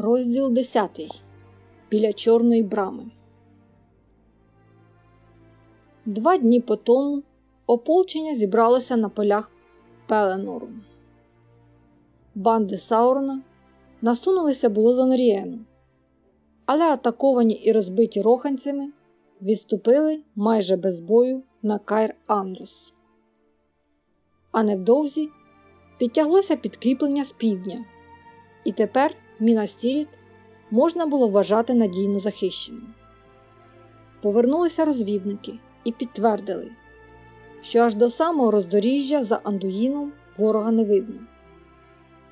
Розділ 10. Біля Чорної брами. Два дні по тому ополчення зібралося на полях Пеленору. Банди Саурона насунулися було за Норієну, але атаковані і розбиті роханцями відступили майже без бою на Кайр Андрос. А невдовзі підтяглося підкріплення з півдня, і тепер Мінастіріт можна було вважати надійно захищеним. Повернулися розвідники і підтвердили, що аж до самого роздоріжжя за Андуїном ворога не видно.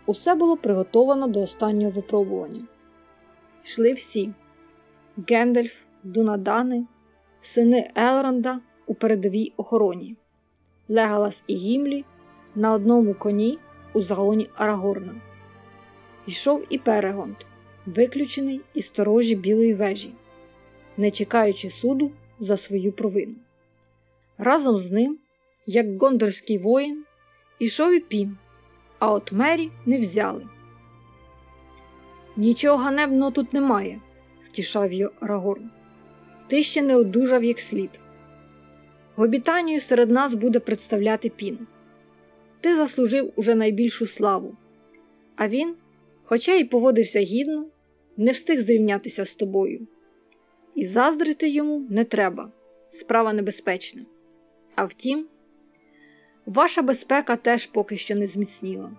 Усе було приготовано до останнього випробування. Йшли всі Гендальф, Дунадани, сини Елронда у передовій охороні, Легалас і Гімлі на одному коні у загоні Арагорна. Йшов і Перегонд, виключений із сторожі білої вежі, не чекаючи суду за свою провину. Разом з ним, як гондорський воїн, ішов і пін, а от мері не взяли. Нічого ганебного тут немає, втішав його Арагорн. Ти ще не одужав як слід. Гобітанію серед нас буде представляти пін. Ти заслужив уже найбільшу славу, а він хоча й поводився гідно, не встиг зрівнятися з тобою. І заздрити йому не треба, справа небезпечна. А втім, ваша безпека теж поки що не зміцніла.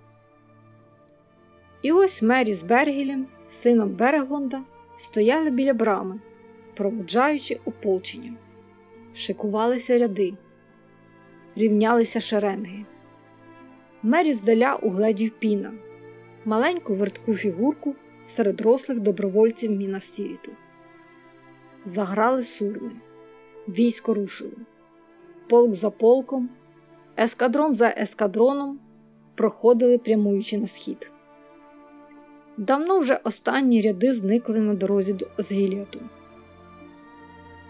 І ось Мері з Бергілем, сином Берегонда, стояли біля брами, проводжаючи ополчення, шикувалися ряди, рівнялися шеренги. Мері здаля угледів Піна маленьку вертку фігурку серед рослих добровольців Мінастіріту. Заграли сурми, військо рушило. Полк за полком, ескадрон за ескадроном проходили, прямуючи на схід. Давно вже останні ряди зникли на дорозі до Озгіліату.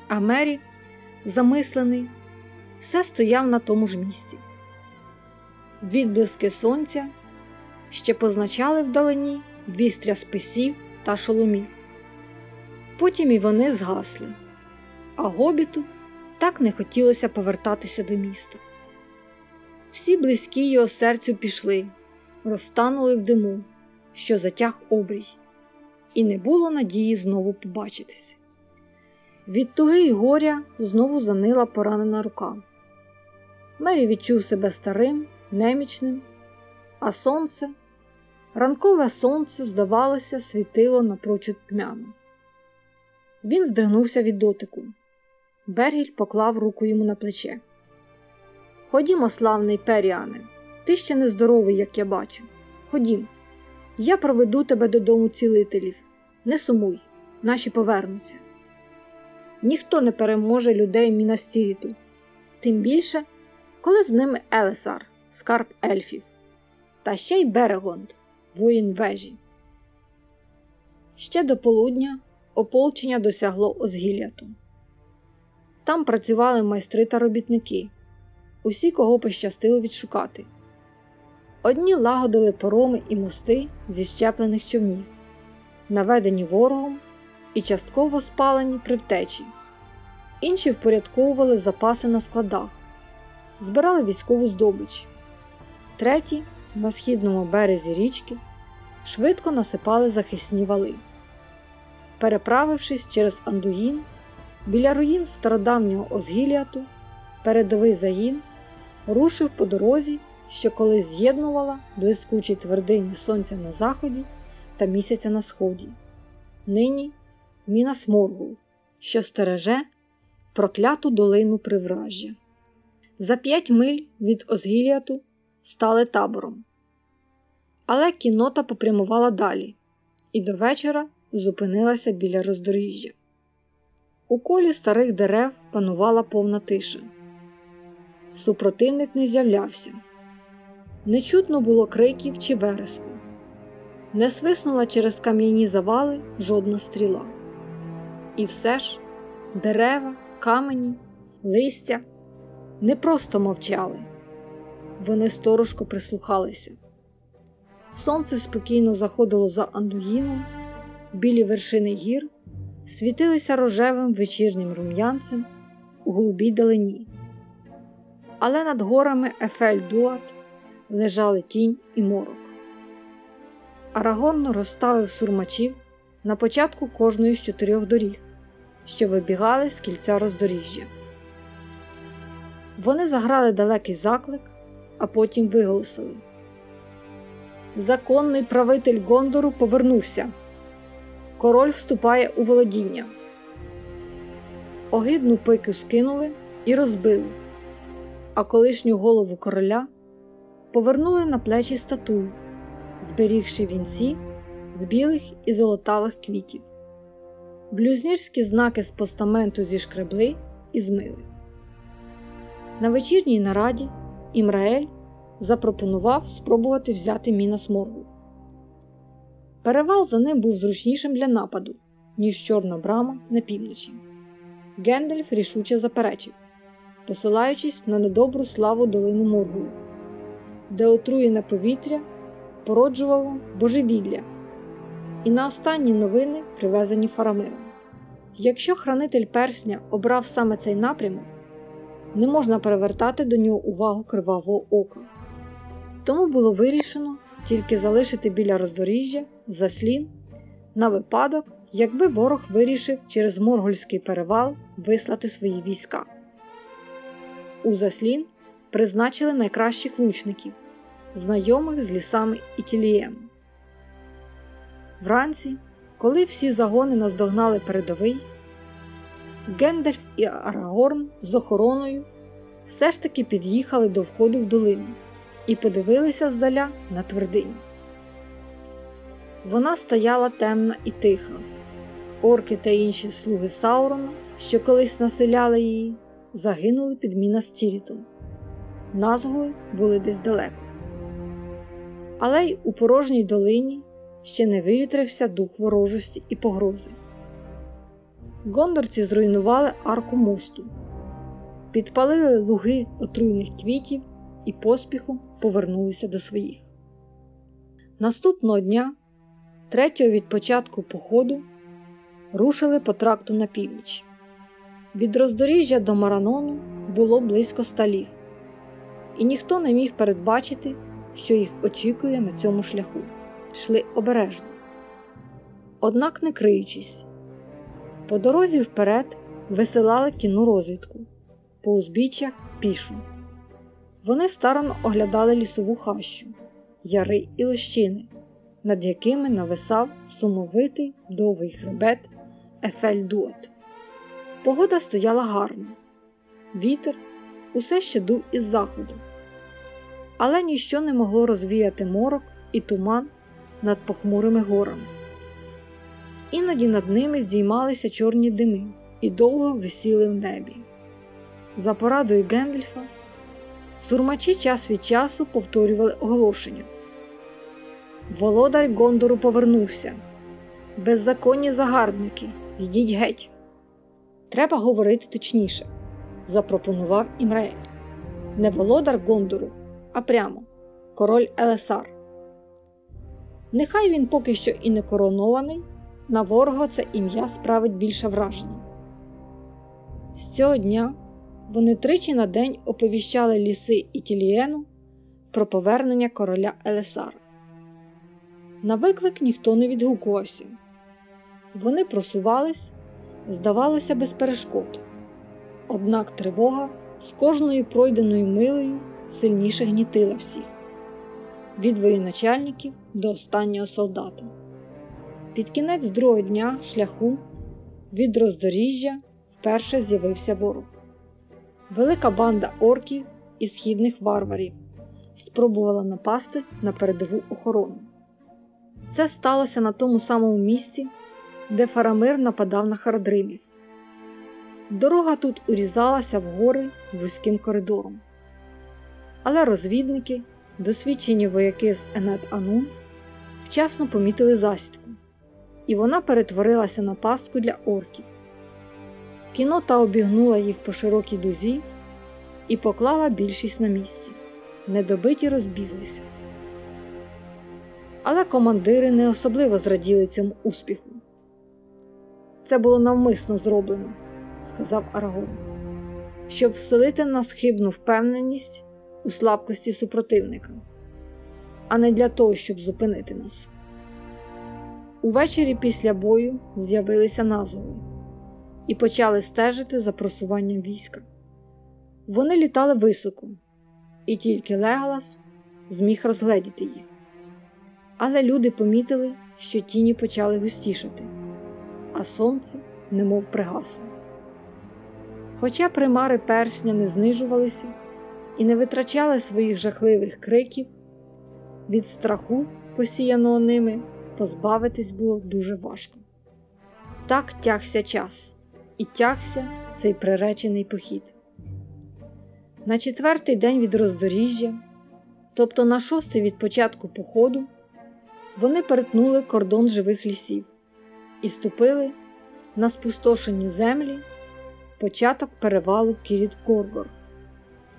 А Мері, замислений, все стояв на тому ж місці. Відблиски сонця ще позначали вдалині вістря списів та шоломів. Потім і вони згасли, а гобіту так не хотілося повертатися до міста. Всі близькі його серцю пішли, розтанули в диму, що затяг обрій, і не було надії знову побачитися. Від туги й горя знову занила поранена рука. Мері відчув себе старим, немічним, а сонце, ранкове сонце, здавалося, світило напрочуд тьмяно. Він здригнувся від дотику. Бергіль поклав руку йому на плече. Ходімо, славний Періане, ти ще не здоровий, як я бачу. Ходім, я проведу тебе до Дому цілителів. Не сумуй, наші повернуться. Ніхто не переможе людей Мінастіріту, тим більше, коли з ними Елесар, скарб ельфів та ще й Берегонд, воїн вежі. Ще до полудня ополчення досягло Озгіляту. Там працювали майстри та робітники, усі, кого пощастило відшукати. Одні лагодили пороми і мости зі щеплених човнів, наведені ворогом і частково спалені при втечі, інші впорядковували запаси на складах, збирали військову здобич, треті на східному березі річки швидко насипали захисні вали. Переправившись через Андуїн, біля руїн стародавнього Озгіліату, передовий загін рушив по дорозі, що колись з'єднувала блискучі твердині сонця на заході та місяця на сході. Нині міна Сморгул, що стереже прокляту долину привражжя. За п'ять миль від Озгіліату стали табором. Але кінота попрямувала далі і до вечора зупинилася біля роздоріжжя. У колі старих дерев панувала повна тиша. Супротивник не з'являвся, не чутно було криків чи вереску, не свиснула через кам'яні завали жодна стріла. І все ж дерева, камені, листя не просто мовчали, вони сторожко прислухалися. Сонце спокійно заходило за Андуїном, білі вершини гір світилися рожевим вечірнім рум'янцем у голубій далині. Але над горами Ефель Дуат лежали тінь і морок. Арагорн розставив сурмачів на початку кожної з чотирьох доріг, що вибігали з кільця роздоріжжя. Вони заграли далекий заклик, а потім виголосили. Законний правитель Гондору повернувся. Король вступає у володіння. Огидну пику скинули і розбили, а колишню голову короля повернули на плечі статую, зберігши вінці з білих і золотавих квітів. Блюзнірські знаки з постаменту зішкребли і змили. На вечірній нараді Імраель запропонував спробувати взяти Мінас Моргу. Перевал за ним був зручнішим для нападу, ніж Чорна брама на півночі. Гендальф рішуче заперечив, посилаючись на недобру славу долини Моргу, де отруєне повітря породжувало божевілля, і на останні новини, привезені Фарамиром. Якщо хранитель персня обрав саме цей напрямок, не можна перевертати до нього увагу кривавого ока. Тому було вирішено тільки залишити біля роздоріжжя заслін на випадок, якби ворог вирішив через Моргольський перевал вислати свої війська. У заслін призначили найкращих лучників, знайомих з лісами і тілієм. Вранці, коли всі загони наздогнали передовий, Гендальф і Арагорн з охороною все ж таки під'їхали до входу в долину і подивилися здаля на твердиню. Вона стояла темна і тиха. Орки та інші слуги Саурона, що колись населяли її, загинули під Мінас Тірітом. Назгули були десь далеко. Але й у порожній долині ще не вивітрився дух ворожості і погрози. Гондорці зруйнували арку мосту, підпалили луги отруйних квітів і поспіхом повернулися до своїх. Наступного дня, третього від початку походу, рушили по тракту на північ. Від роздоріжжя до Маранону було близько ста ліг, і ніхто не міг передбачити, що їх очікує на цьому шляху. Йшли обережно. Однак, не криючись, по дорозі вперед висилали кінну розвідку, по узбіччях пішу. Вони старано оглядали лісову хащу, яри і лищини, над якими нависав сумовитий довгий хребет Ефель-Дуат. Погода стояла гарна, вітер усе ще дув із заходу, але ніщо не могло розвіяти морок і туман над похмурими горами. Іноді над ними здіймалися чорні дими і довго висіли в небі. За порадою Гендельфа сурмачі час від часу повторювали оголошення. Володар Гондору повернувся. Беззаконні загарбники, йдіть геть. Треба говорити точніше, запропонував Імраель. Не володар Гондору, а прямо король Елесар. Нехай він поки що і не коронований, на ворога це ім'я справить більше враження. З цього дня вони тричі на день оповіщали ліси і Тілієну про повернення короля Елесара. На виклик ніхто не відгукувався. Вони просувались, здавалося, без перешкод. Однак тривога з кожною пройденою милою сильніше гнітила всіх від воєначальників до останнього солдата. Під кінець другого дня шляху від роздоріжжя вперше з'явився ворог. Велика банда орків і східних варварів спробувала напасти на передову охорону. Це сталося на тому самому місці, де Фарамир нападав на хардримів. Дорога тут урізалася в гори вузьким коридором. Але розвідники, досвідчені вояки з Енет Анун, вчасно помітили засідку і вона перетворилася на пастку для орків. Кінота обігнула їх по широкій дузі і поклала більшість на місці. Недобиті розбіглися. Але командири не особливо зраділи цьому успіху. це було навмисно зроблено, сказав Арагорн, щоб вселити нас хибну впевненість у слабкості супротивника, а не для того, щоб зупинити нас. Увечері після бою з'явилися назови і почали стежити за просуванням війська. Вони літали високо, і тільки Леголас зміг розгледіти їх. Але люди помітили, що тіні почали густішати, а сонце немов пригасло. Хоча примари персня не знижувалися і не витрачали своїх жахливих криків, від страху, посіяного ними, позбавитись було дуже важко. Так тягся час, і тягся цей приречений похід. На четвертий день від роздоріжжя, тобто на шостий від початку походу, вони перетнули кордон живих лісів і ступили на спустошені землі початок перевалу Кіріт Горгор.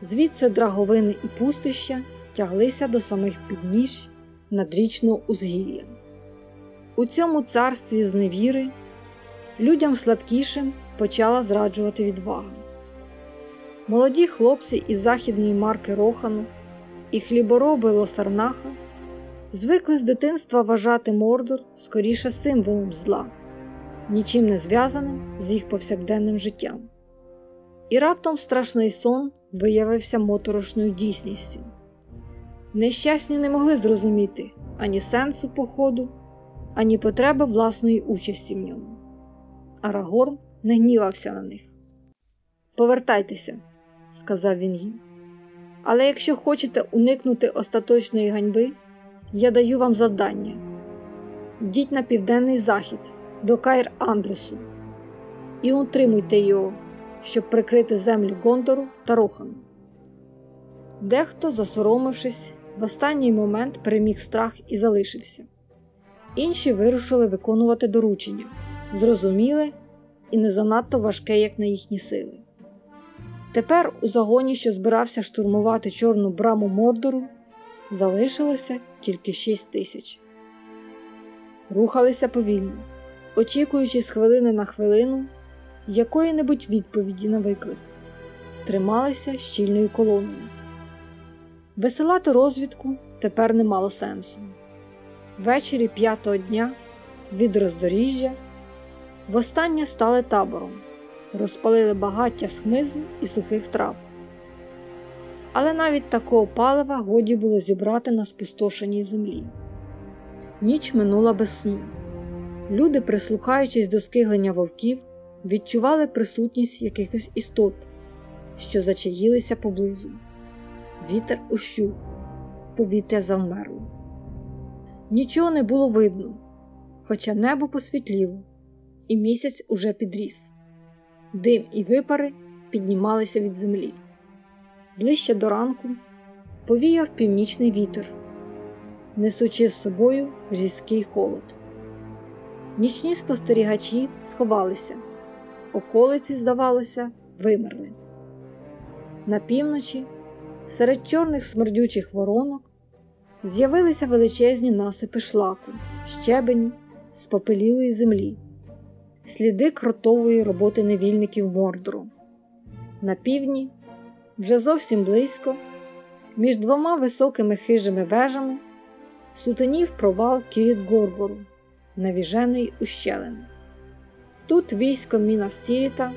Звідси драговини і пустища тяглися до самих підніж надрічного узгір'я. У цьому царстві зневіри людям слабкішим почала зраджувати відвага. Молоді хлопці із західної марки Рохану і хлібороби Лосарнаха звикли з дитинства вважати Мордор скоріше символом зла, нічим не зв'язаним з їх повсякденним життям. І раптом страшний сон виявився моторошною дійсністю. Нещасні не могли зрозуміти ані сенсу походу, ані потреби власної участі в ньому. Арагорн не гнівався на них. Повертайтеся, сказав він їм. Але якщо хочете уникнути остаточної ганьби, я даю вам завдання. Йдіть на південний захід до Кайр Андресу і утримуйте його, щоб прикрити землю Гондору та Рохану. Дехто, засоромившись, в останній момент переміг страх і залишився. Інші вирушили виконувати доручення, зрозуміле і не занадто важке, як на їхні сили. Тепер у загоні, що збирався штурмувати чорну браму Мордору, залишилося тільки шість тисяч. Рухалися повільно, очікуючи з хвилини на хвилину якої-небудь відповіді на виклик, трималися щільною колоною. Висилати розвідку тепер не мало сенсу. Ввечері п'ятого дня від роздоріжжя востаннє стали табором, розпалили багаття з хмизу і сухих трав. Але навіть такого палива годі було зібрати на спустошеній землі. Ніч минула без сну. Люди, прислухаючись до скиглення вовків, відчували присутність якихось істот, що зачаїлися поблизу. Вітер ущух, повітря завмерло. Нічого не було видно, хоча небо посвітліло, і місяць уже підріс. Дим і випари піднімалися від землі. Ближче до ранку повіяв північний вітер, несучи з собою різкий холод. Нічні спостерігачі сховалися, околиці, здавалося, вимерли. На півночі, серед чорних смердючих воронок, з'явилися величезні насипи шлаку, щебені, спопелілої землі, сліди кротової роботи невільників Мордору. На півдні, вже зовсім близько, між двома високими хижими вежами, сутенів провал Кіріт Горгору, навіжений ущелини. Тут військо Міна Стіріта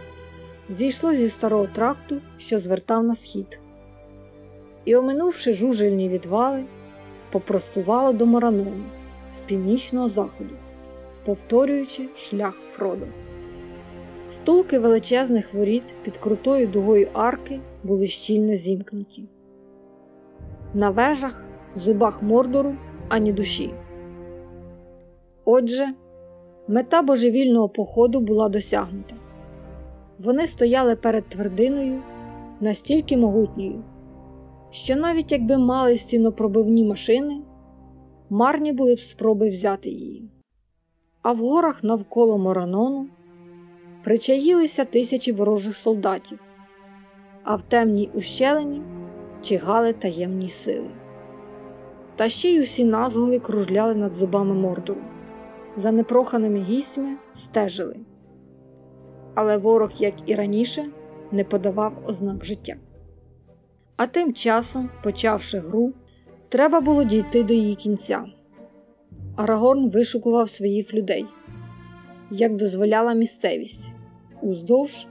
зійшло зі старого тракту, що звертав на схід, і, оминувши жужельні відвали, попростувало до Моранону з північного заходу, повторюючи шлях Фродо. Стулки величезних воріт під крутою дугою арки були щільно зімкнуті. На вежах, зубах мордору ані душі. Отже, мета божевільного походу була досягнута. Вони стояли перед твердиною настільки могутньою, що навіть якби мали стінопробивні машини, марні були б спроби взяти її. А в горах навколо Моранону причаїлися тисячі ворожих солдатів, а в темній ущелині чигали таємні сили. Та ще й усі назгули кружляли над зубами мордору, за непроханими гістьми стежили, але ворог, як і раніше, не подавав ознак життя. А тим часом, почавши гру, треба було дійти до її кінця. Арагорн вишукував своїх людей, як дозволяла місцевість, уздовж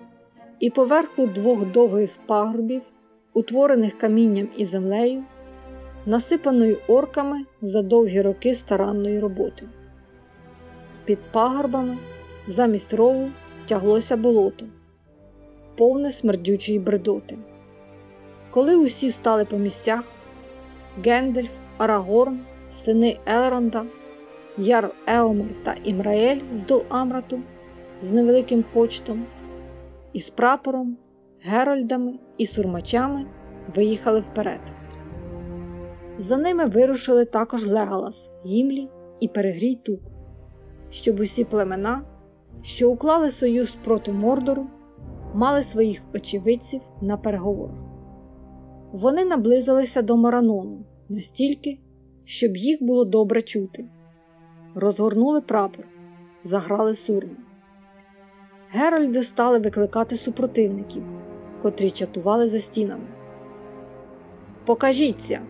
і поверху двох довгих пагорбів, утворених камінням і землею, насипаною орками за довгі роки старанної роботи. Під пагорбами замість рову тяглося болото, повне смердючої бредоти. Коли усі стали по місцях, Гендельф, Арагорн, сини Елронда, Ярл Еомер та Імраель з Дол Амрату з невеликим почтом, із прапором, герольдами і сурмачами виїхали вперед. За ними вирушили також Легалас, Гімлі і Перегрій Тук, щоб усі племена, що уклали союз проти Мордору, мали своїх очевидців на переговорах. Вони наблизилися до Маранону настільки, щоб їх було добре чути. Розгорнули прапор, заграли сурми. Геральди стали викликати супротивників, котрі чатували за стінами. Покажіться,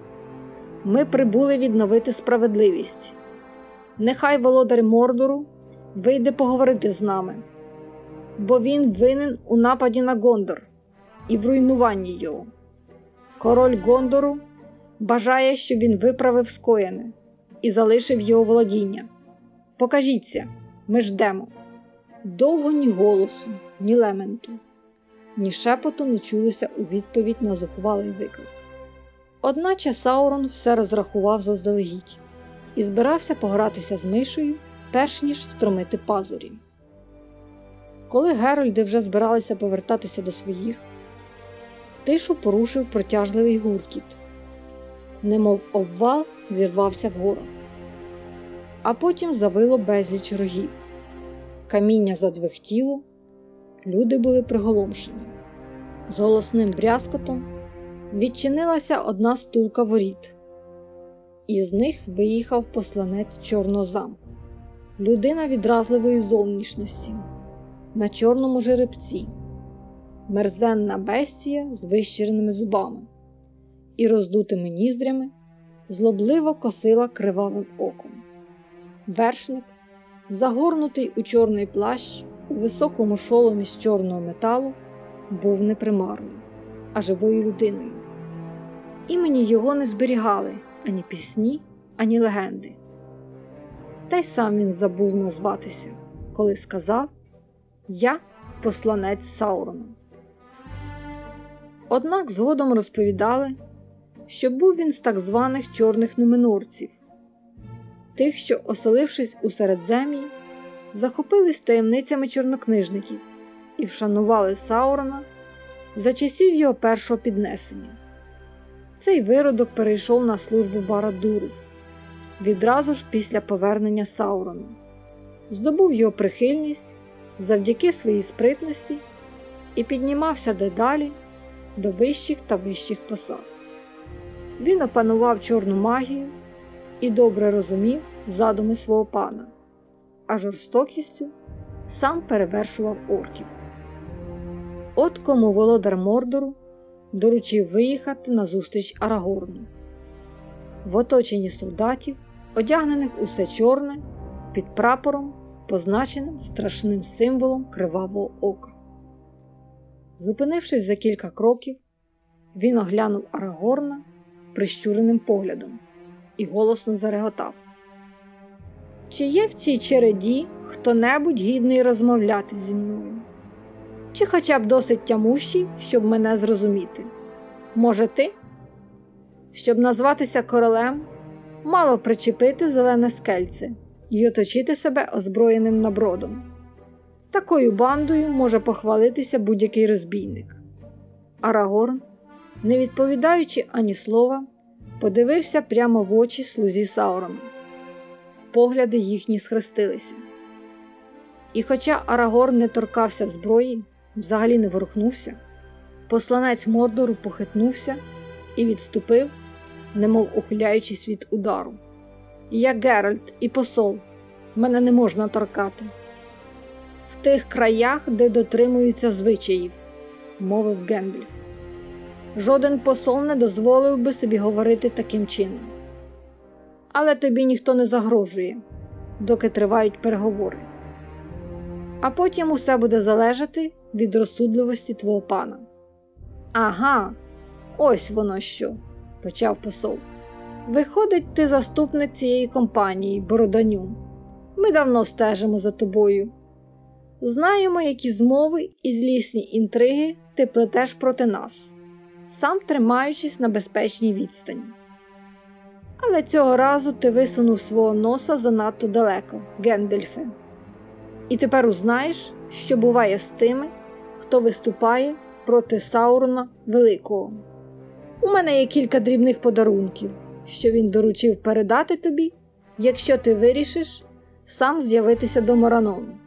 ми прибули відновити справедливість. Нехай володар Мордору вийде поговорити з нами, бо він винен у нападі на Гондор і в руйнуванні його. Король Гондору бажає, щоб він виправив скоєне і залишив його володіння. Покажіться, ми ждемо. Довго ні голосу, ні лементу, ні шепоту не чулося у відповідь на зухвалий виклик. Одначе Саурон все розрахував заздалегідь і збирався погратися з мишею, перш ніж встромити пазурі. Коли Герольди вже збиралися повертатися до своїх, тишу порушив протяжливий гуркіт, немов обвал зірвався вгору, а потім завило безліч рогів. Каміння задвихтіло, люди були приголомшені. З голосним брязкотом відчинилася одна стулка воріт, із них виїхав посланець Чорного замку, людина відразливої зовнішності, на чорному жеребці, мерзенна бестія з вищиреними зубами і роздутими ніздрями, злобливо косила кривавим оком. Вершник загорнутий у чорний плащ у високому шоломі з чорного металу, був не примарою, а живою людиною. Імені його не зберігали ані пісні, ані легенди. Та й сам він забув назватися, коли сказав Я посланець Саурона. Однак згодом розповідали, що був він з так званих чорних нуминорців, тих, що, оселившись у середзем'ї, захопились таємницями чорнокнижників і вшанували Саурона за часів його першого піднесення. Цей виродок перейшов на службу Барадуру відразу ж після повернення Саурона, здобув його прихильність завдяки своїй спритності і піднімався дедалі до вищих та вищих посад. Він опанував чорну магію і добре розумів задуми свого пана, а жорстокістю сам перевершував орків. От кому володар Мордору доручив виїхати на зустріч Арагорну. В оточенні солдатів, одягнених усе чорне, під прапором, позначеним страшним символом кривавого ока. Зупинившись за кілька кроків, він оглянув Арагорна прищуреним поглядом і голосно зареготав. Чи є в цій череді хто-небудь гідний розмовляти зі мною? Чи хоча б досить тямущий, щоб мене зрозуміти? Може, ти? Щоб назватися королем, мало причепити зелене скельце і оточити себе озброєним набродом. Такою бандою може похвалитися будь-який розбійник. Арагорн, не відповідаючи ані слова, подивився прямо в очі слузі Саурона. Погляди їхні схрестилися. І хоча Арагорн не торкався зброї, взагалі не ворухнувся, посланець Мордору похитнувся і відступив, немов ухиляючись від удару. Я Геральт і посол, мене не можна торкати. Тих краях, де дотримуються звичаїв, мовив Гендль. Жоден посол не дозволив би собі говорити таким чином. Але тобі ніхто не загрожує, доки тривають переговори. А потім усе буде залежати від розсудливості твого пана. Ага, ось воно що, почав посол. Виходить, ти заступник цієї компанії, Бороданю. Ми давно стежимо за тобою. Знаємо, які змови і злісні інтриги ти плетеш проти нас, сам тримаючись на безпечній відстані. Але цього разу ти висунув свого носа занадто далеко, Гендельфе. І тепер узнаєш, що буває з тими, хто виступає проти Саурона Великого. У мене є кілька дрібних подарунків, що він доручив передати тобі, якщо ти вирішиш сам з'явитися до Моранону.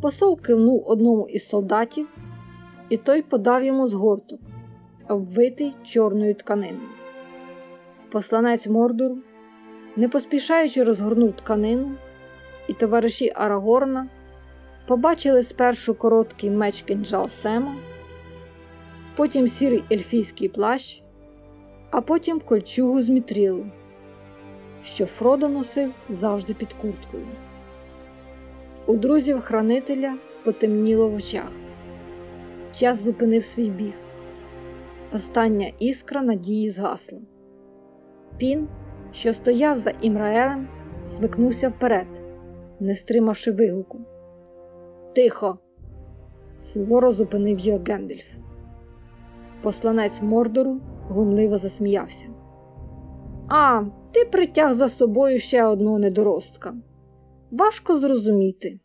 Посол кивнув одному із солдатів, і той подав йому згорток, обвитий чорною тканиною. Посланець Мордору, не поспішаючи розгорнув тканину, і товариші Арагорна побачили спершу короткий меч кинджал Сема, потім сірий ельфійський плащ, а потім кольчугу з мітрілу, що Фродо носив завжди під курткою. У друзів хранителя потемніло в очах. Час зупинив свій біг. Остання іскра надії згасла. Пін, що стояв за Імраелем, смикнувся вперед, не стримавши вигуку. Тихо! суворо зупинив його Гендельф. Посланець Мордору глумливо засміявся. А, ти притяг за собою ще одного недоростка. Важко зрозуміти,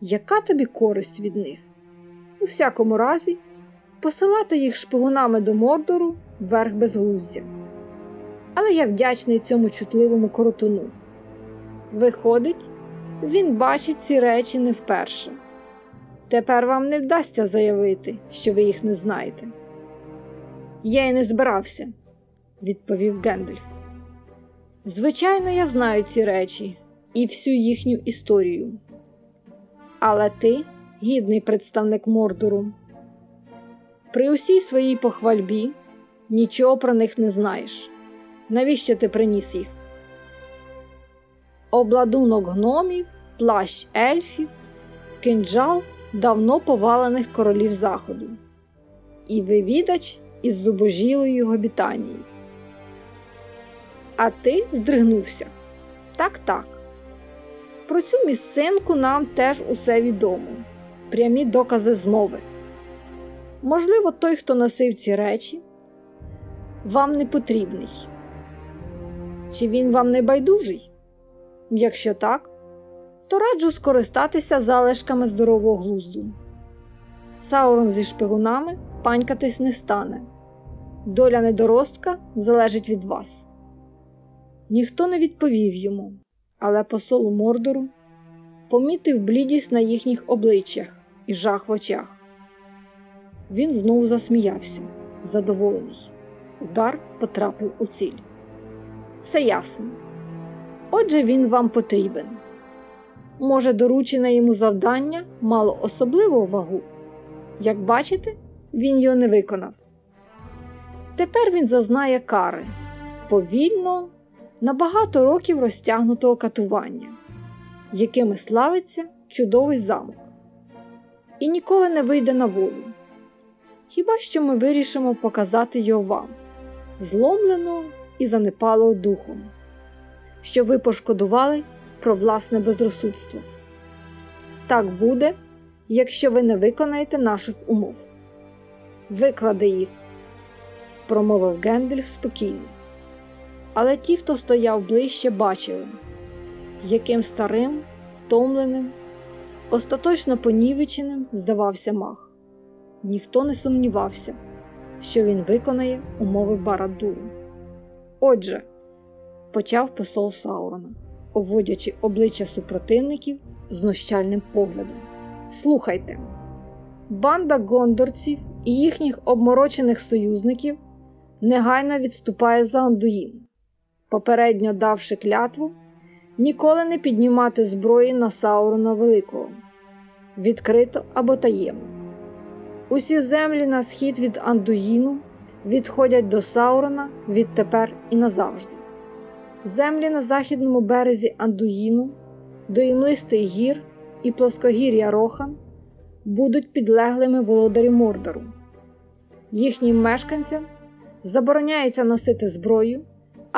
яка тобі користь від них. У всякому разі, посилати їх шпигунами до Мордору верх безглуздя. Але я вдячний цьому чутливому коротуну. Виходить, він бачить ці речі не вперше. Тепер вам не вдасться заявити, що ви їх не знаєте. Я й не збирався, відповів Гендельф. Звичайно, я знаю ці речі і всю їхню історію. Але ти гідний представник Мордору. При усій своїй похвальбі нічого про них не знаєш. Навіщо ти приніс їх? Обладунок гномів, плащ ельфів, кинджал давно повалених королів Заходу і вивідач із зубожілою гобітанією. А ти здригнувся. Так, так. Про цю місцинку нам теж усе відомо, прямі докази змови. Можливо, той, хто носив ці речі, вам не потрібний. Чи він вам не байдужий? Якщо так, то раджу скористатися залишками здорового глузду. Саурон зі шпигунами панькатись не стане. Доля недоростка залежить від вас. Ніхто не відповів йому, але посол Мордору помітив блідість на їхніх обличчях і жах в очах. Він знову засміявся, задоволений. Удар потрапив у ціль. Все ясно. Отже, він вам потрібен. Може, доручене йому завдання мало особливу вагу. Як бачите, він його не виконав. Тепер він зазнає кари повільно, на багато років розтягнутого катування, якими славиться чудовий замок, і ніколи не вийде на волю. Хіба що ми вирішимо показати його вам, зломленого і занепалого духом, що ви пошкодували про власне безрозсудство. Так буде, якщо ви не виконаєте наших умов. Виклади їх, промовив Гендельф спокійно. Але ті, хто стояв ближче, бачили, яким старим, втомленим, остаточно понівеченим здавався мах. Ніхто не сумнівався, що він виконає умови Барадуру. Отже, почав посол Саурона, обводячи обличчя супротивників знущальним поглядом. Слухайте, банда гондорців і їхніх обморочених союзників негайно відступає за Андуїн попередньо давши клятву ніколи не піднімати зброї на Саурона Великого. відкрито або таємно. Усі землі на схід від Андуїну відходять до Саурона відтепер і назавжди. Землі на західному березі Андуїну, до імлистих гір і плоскогір'я Рохан будуть підлеглими володарю Мордору. Їхнім мешканцям забороняється носити зброю,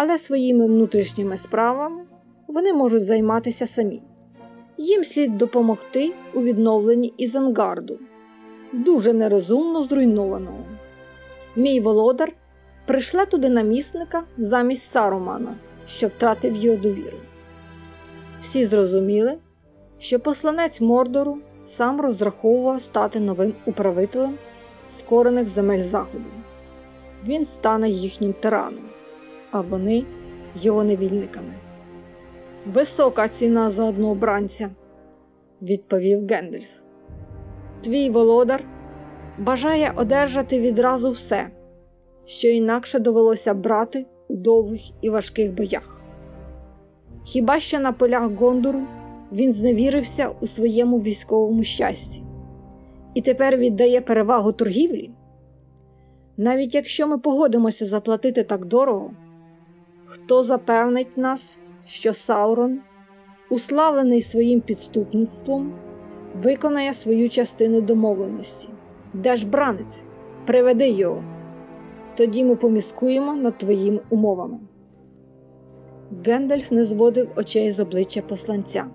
але своїми внутрішніми справами вони можуть займатися самі. Їм слід допомогти у відновленні Ізангарду, дуже нерозумно зруйнованого. Мій володар прийшла туди намісника замість Сарумана, що втратив його довіру. Всі зрозуміли, що посланець Мордору сам розраховував стати новим управителем скорених земель Заходу. Він стане їхнім тираном, а вони його невільниками. Висока ціна за одного бранця, відповів Гендельф. Твій володар бажає одержати відразу все, що інакше довелося брати у довгих і важких боях. Хіба що на полях Гондору він зневірився у своєму військовому щасті і тепер віддає перевагу торгівлі? Навіть якщо ми погодимося заплатити так дорого, хто запевнить нас, що Саурон, уславлений своїм підступництвом, виконає свою частину домовленості? Де ж бранець? Приведи його. Тоді ми поміскуємо над твоїми умовами. Гендальф не зводив очей з обличчя посланця,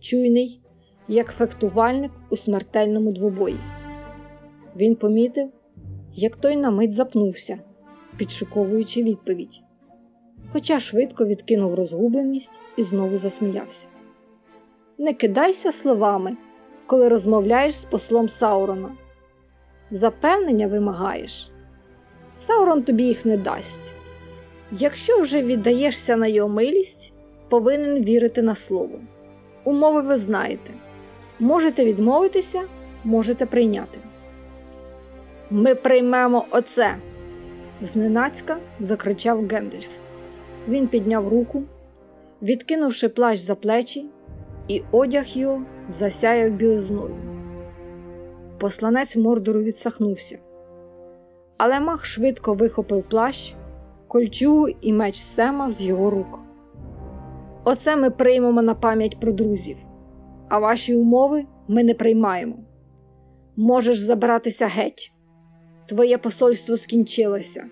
чуйний, як фехтувальник у смертельному двобої. Він помітив, як той на мить запнувся, підшуковуючи відповідь, хоча швидко відкинув розгубленість і знову засміявся. Не кидайся словами, коли розмовляєш з послом Саурона. Запевнення вимагаєш. Саурон тобі їх не дасть. Якщо вже віддаєшся на його милість, повинен вірити на слово. Умови ви знаєте. Можете відмовитися, можете прийняти. Ми приймемо оце. зненацька закричав Гендельф. Він підняв руку, відкинувши плащ за плечі, і одяг його засяяв білизною. Посланець Мордору відсахнувся, але мах швидко вихопив плащ, кольчугу і меч Сема з його рук. Оце ми приймемо на пам'ять про друзів, а ваші умови ми не приймаємо. Можеш забиратися геть. Твоє посольство скінчилося,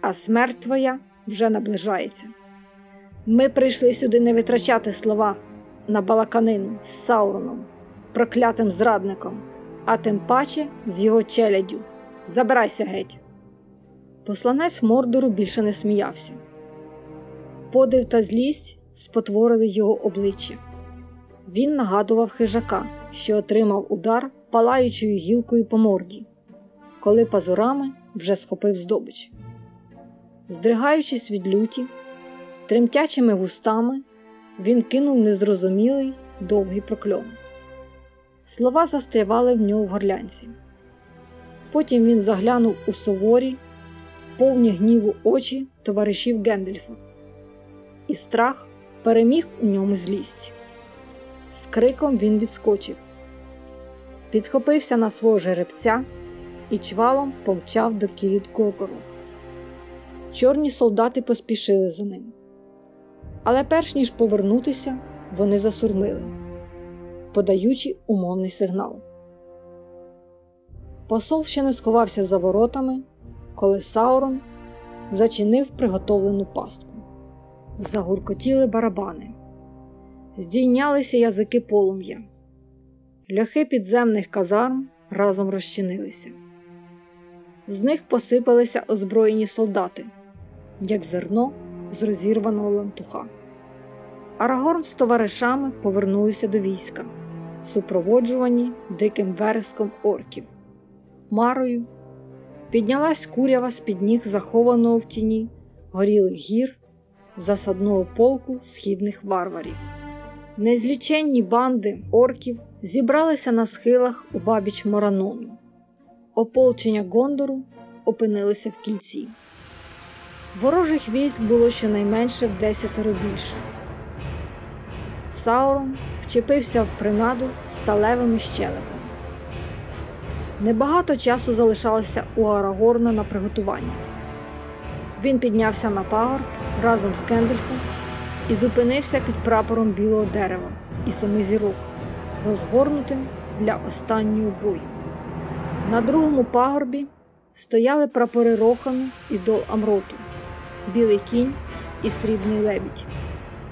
а смерть твоя вже наближається. Ми прийшли сюди не витрачати слова на балаканину з Сауроном, проклятим зрадником, а тим паче з його челяддю. Забирайся геть. Посланець Мордору більше не сміявся. Подив та злість спотворили його обличчя. Він нагадував хижака, що отримав удар палаючою гілкою по морді, коли пазурами вже схопив здобич. Здригаючись від люті, тремтячими вустами, він кинув незрозумілий довгий прокльон. Слова застрявали в нього в горлянці. Потім він заглянув у суворі, повні гніву очі товаришів Гендельфа, і страх переміг у ньому злість. З криком він відскочив, підхопився на свого жеребця і чвалом помчав до кіліт Горгору. Чорні солдати поспішили за ним. Але перш ніж повернутися, вони засурмили, подаючи умовний сигнал. Посол ще не сховався за воротами, коли Саурон зачинив приготовлену пастку. Загуркотіли барабани, здійнялися язики полум'я, ляхи підземних казарм разом розчинилися. З них посипалися озброєні солдати, як зерно з розірваного лантуха. Арагорн з товаришами повернулися до війська, супроводжувані диким вереском орків. Хмарою піднялась курява з під ніг захованого в тіні горілих гір засадного полку східних варварів. Незліченні банди орків зібралися на схилах у бабіч Моранону. Ополчення Гондору опинилося в кільці. Ворожих військ було щонайменше в десятеро більше. Саурон вчепився в принаду сталевими щелепами. Небагато часу залишалося у Арагорна на приготування. Він піднявся на пагорб разом з Гендельфом і зупинився під прапором білого дерева і семи зірок, розгорнутим для останнього бою. На другому пагорбі стояли прапори Рохану і Дол Амроту, білий кінь і срібний лебідь.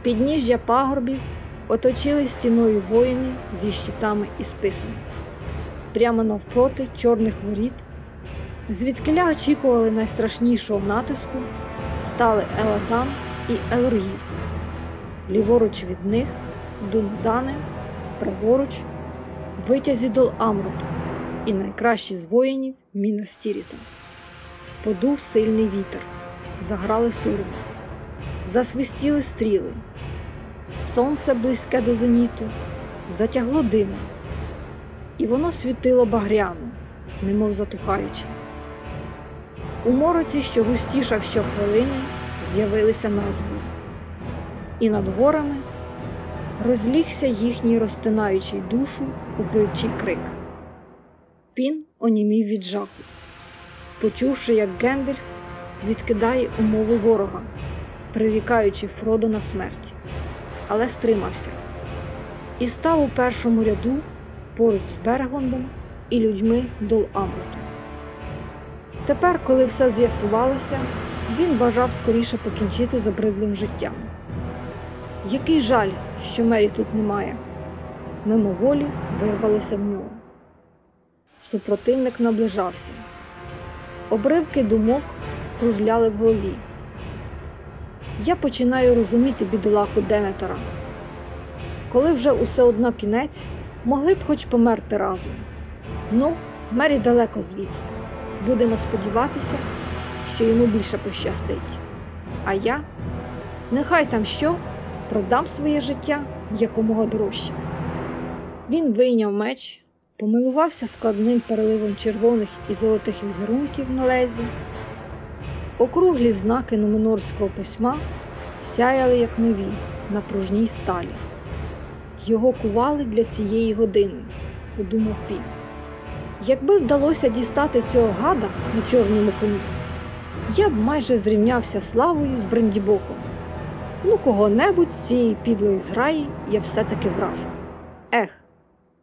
Підніжжя пагорбів оточили стіною воїни зі щитами і списами. Прямо навпроти чорних воріт, звідкиля очікували найстрашнішого натиску, стали Еладан і Елоргір. Ліворуч від них Дунудани, праворуч, витязі Дол Амроту і найкращі з воїнів Міна Стіріта. Подув сильний вітер, заграли сурми, засвистіли стріли. Сонце близьке до зеніту, затягло димом, і воно світило багряно, немов затухаючи. У мороці, що густішав щохвилини, з'явилися назви, і над горами розлігся їхній розтинаючий душу убивчий крик. Пін онімів від жаху, почувши, як Гендельф відкидає умови ворога, прирікаючи Фродо на смерть, але стримався і став у першому ряду поруч з Берегондом і людьми Дол Амроту. Тепер, коли все з'ясувалося, він бажав скоріше покінчити з обридлим життям. Який жаль, що Мері тут немає, мимоволі вирвалося в нього. Супротивник наближався. Обривки думок кружляли в голові. Я починаю розуміти бідолаху Денетера. Коли вже усе одно кінець, могли б хоч померти разом. Ну, Мері далеко звідси. Будемо сподіватися, що йому більше пощастить. А я, нехай там що, продам своє життя якомога дорожче. Він вийняв меч, помилувався складним переливом червоних і золотих візерунків на лезі. Округлі знаки нуменорського письма сяяли, як нові, на пружній сталі. Його кували для цієї години, подумав Пін. Якби вдалося дістати цього гада на чорному коні, я б майже зрівнявся славою з Брендібоком. Ну, кого-небудь з цієї підлої зграї я все-таки вражу. Ех,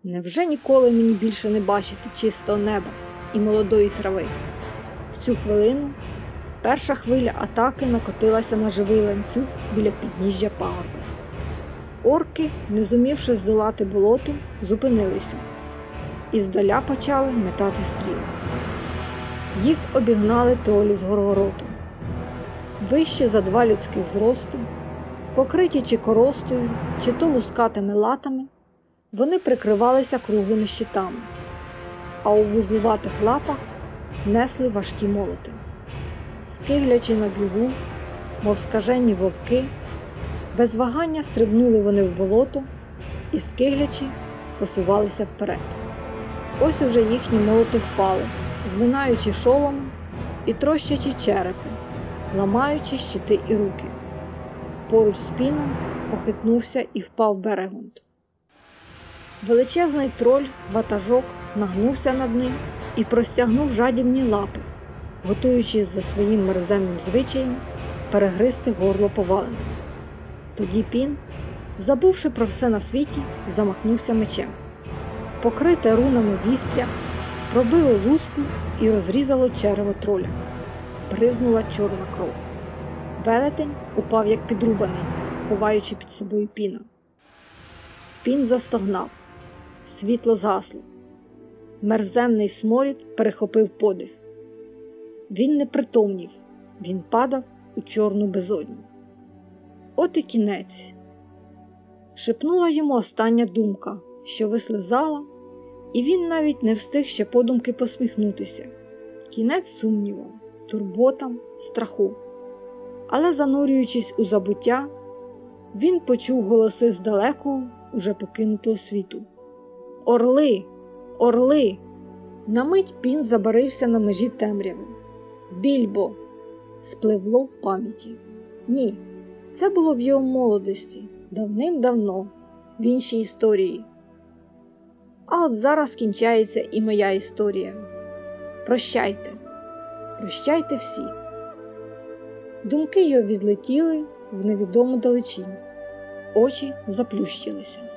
невже ніколи мені більше не бачити чистого неба і молодої трави? В цю хвилину перша хвиля атаки накотилася на живий ланцюг біля підніжжя пагорба. Орки, не зумівши здолати болоту, зупинилися і здаля почали метати стріли. Їх обігнали тролі з горгороту. Вище за два людських зрости, покриті чи коростою, чи то лускатими латами, вони прикривалися круглими щитами, а у вузлуватих лапах несли важкі молоти. Скиглячи на бігу, мов скажені вовки, без вагання стрибнули вони в болото і, скиглячи, посувалися вперед. Ось уже їхні молоти впали, зминаючи шоломи і трощачи черепи, ламаючи щити і руки. Поруч з піном похитнувся і впав берегунд. Величезний троль, ватажок, нагнувся над ним і простягнув жадібні лапи, готуючись за своїм мерзенним звичаєм перегризти горло поваленому. Тоді пін, забувши про все на світі, замахнувся мечем. Покрите рунами вістря, пробило луску і розрізало черево троля. Бризнула чорна кров. Велетень упав, як підрубаний, ховаючи під собою піна. Пін застогнав, світло згасло. Мерзенний сморід перехопив подих. Він не притомнів, він падав у чорну безодню. От і кінець. Шепнула йому остання думка, що вислизала, і він навіть не встиг ще подумки посміхнутися. Кінець сумнівом, турботам, страху. Але, занурюючись у забуття, він почув голоси здалеку, уже покинутого світу. Орли, орли! На мить пін забарився на межі темряви. Більбо! спливло в пам'яті. Ні, це було в його молодості, давним-давно, в іншій історії. А от зараз кінчається і моя історія. Прощайте, прощайте всі. Думки його відлетіли в невідому далечінь, очі заплющилися.